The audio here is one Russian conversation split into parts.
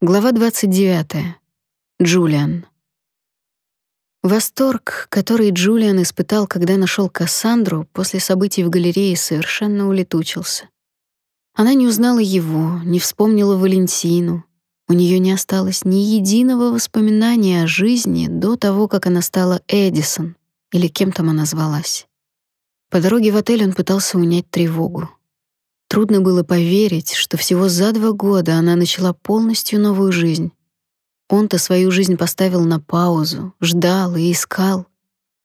Глава 29. Джулиан. Восторг, который Джулиан испытал, когда нашел Кассандру, после событий в галерее совершенно улетучился. Она не узнала его, не вспомнила Валентину. У нее не осталось ни единого воспоминания о жизни до того, как она стала Эдисон, или кем там она звалась. По дороге в отель он пытался унять тревогу. Трудно было поверить, что всего за два года она начала полностью новую жизнь. Он-то свою жизнь поставил на паузу, ждал и искал.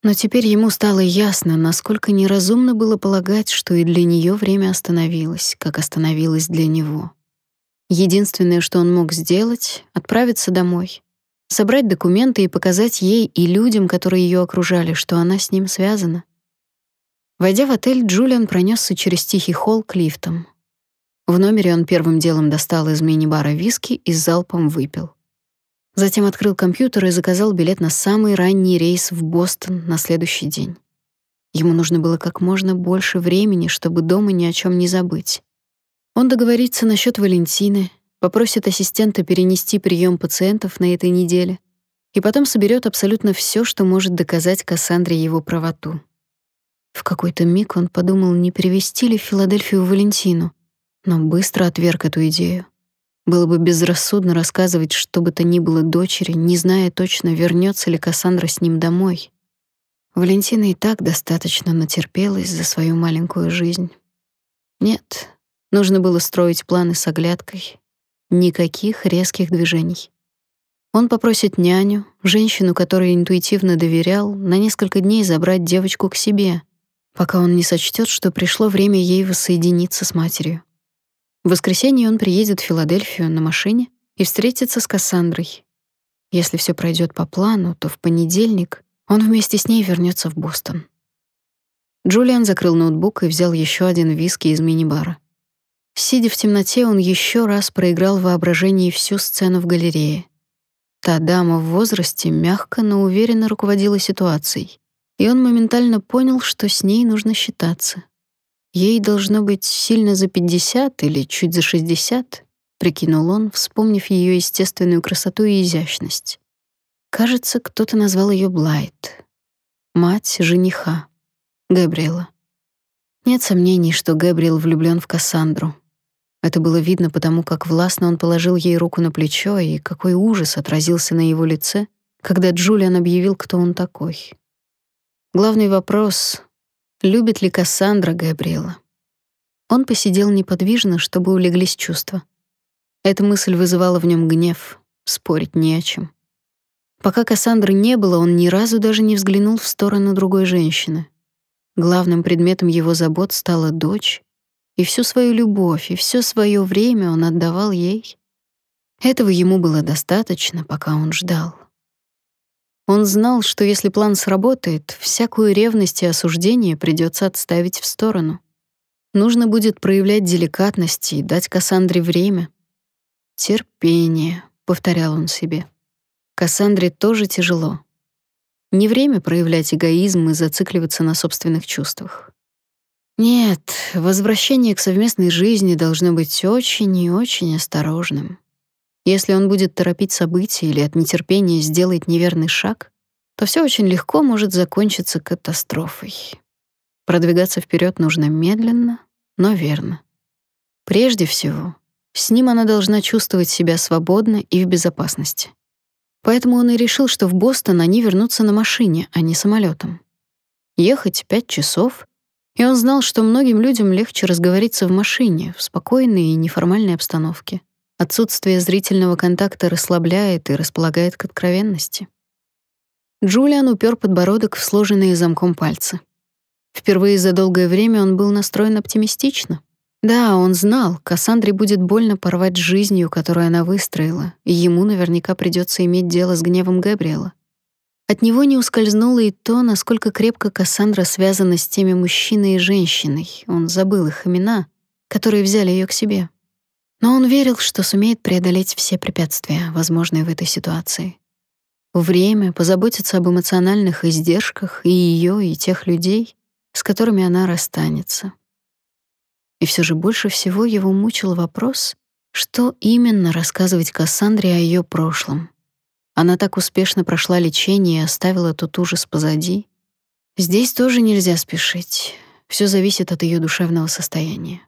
Но теперь ему стало ясно, насколько неразумно было полагать, что и для нее время остановилось, как остановилось для него. Единственное, что он мог сделать — отправиться домой, собрать документы и показать ей и людям, которые ее окружали, что она с ним связана. Войдя в отель, Джулиан пронесся через тихий холл к лифтам. В номере он первым делом достал из мини-бара виски и залпом выпил. Затем открыл компьютер и заказал билет на самый ранний рейс в Бостон на следующий день. Ему нужно было как можно больше времени, чтобы дома ни о чем не забыть. Он договорится насчет Валентины, попросит ассистента перенести прием пациентов на этой неделе и потом соберет абсолютно все, что может доказать Кассандре его правоту. В какой-то миг он подумал, не привести ли Филадельфию Валентину, но быстро отверг эту идею. Было бы безрассудно рассказывать что бы то ни было дочери, не зная точно, вернется ли Кассандра с ним домой. Валентина и так достаточно натерпелась за свою маленькую жизнь. Нет, нужно было строить планы с оглядкой. Никаких резких движений. Он попросит няню, женщину, которой интуитивно доверял, на несколько дней забрать девочку к себе — пока он не сочтет, что пришло время ей воссоединиться с матерью. В воскресенье он приедет в Филадельфию на машине и встретится с Кассандрой. Если все пройдет по плану, то в понедельник он вместе с ней вернется в Бостон. Джулиан закрыл ноутбук и взял еще один виски из мини-бара. Сидя в темноте, он еще раз проиграл в воображении всю сцену в галерее. Та дама в возрасте мягко, но уверенно руководила ситуацией и он моментально понял, что с ней нужно считаться. Ей должно быть сильно за 50 или чуть за 60, прикинул он, вспомнив ее естественную красоту и изящность. Кажется, кто-то назвал ее Блайт. Мать жениха, Габриэла. Нет сомнений, что Габриэл влюблен в Кассандру. Это было видно потому, как властно он положил ей руку на плечо и какой ужас отразился на его лице, когда Джулиан объявил, кто он такой. Главный вопрос — любит ли Кассандра Габриэла? Он посидел неподвижно, чтобы улеглись чувства. Эта мысль вызывала в нем гнев, спорить не о чем. Пока Кассандры не было, он ни разу даже не взглянул в сторону другой женщины. Главным предметом его забот стала дочь, и всю свою любовь, и все свое время он отдавал ей. Этого ему было достаточно, пока он ждал. Он знал, что если план сработает, всякую ревность и осуждение придется отставить в сторону. Нужно будет проявлять деликатность и дать Кассандре время. «Терпение», — повторял он себе. Кассандре тоже тяжело. Не время проявлять эгоизм и зацикливаться на собственных чувствах. Нет, возвращение к совместной жизни должно быть очень и очень осторожным. Если он будет торопить события или от нетерпения сделает неверный шаг, то все очень легко может закончиться катастрофой. Продвигаться вперед нужно медленно, но верно. Прежде всего, с ним она должна чувствовать себя свободно и в безопасности. Поэтому он и решил, что в Бостон они вернутся на машине, а не самолетом. Ехать пять часов, и он знал, что многим людям легче разговориться в машине, в спокойной и неформальной обстановке. Отсутствие зрительного контакта расслабляет и располагает к откровенности. Джулиан упер подбородок в сложенные замком пальцы. Впервые за долгое время он был настроен оптимистично. Да, он знал, Кассандре будет больно порвать жизнью, которую она выстроила, и ему наверняка придется иметь дело с гневом Габриэла. От него не ускользнуло и то, насколько крепко Кассандра связана с теми мужчиной и женщиной. Он забыл их имена, которые взяли ее к себе. Но он верил, что сумеет преодолеть все препятствия, возможные в этой ситуации. Время позаботиться об эмоциональных издержках и ее, и тех людей, с которыми она расстанется. И все же больше всего его мучил вопрос, Что именно рассказывать Кассандре о ее прошлом? Она так успешно прошла лечение и оставила тот ужас позади. Здесь тоже нельзя спешить. Все зависит от ее душевного состояния.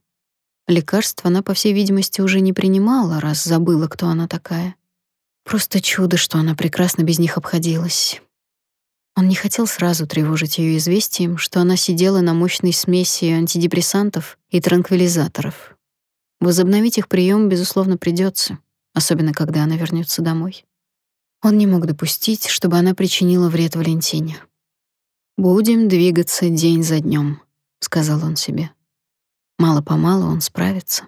Лекарств она, по всей видимости, уже не принимала, раз забыла, кто она такая. Просто чудо, что она прекрасно без них обходилась. Он не хотел сразу тревожить ее известием, что она сидела на мощной смеси антидепрессантов и транквилизаторов. Возобновить их прием, безусловно, придется, особенно когда она вернется домой. Он не мог допустить, чтобы она причинила вред Валентине. «Будем двигаться день за днем», — сказал он себе. Мало-помалу он справится.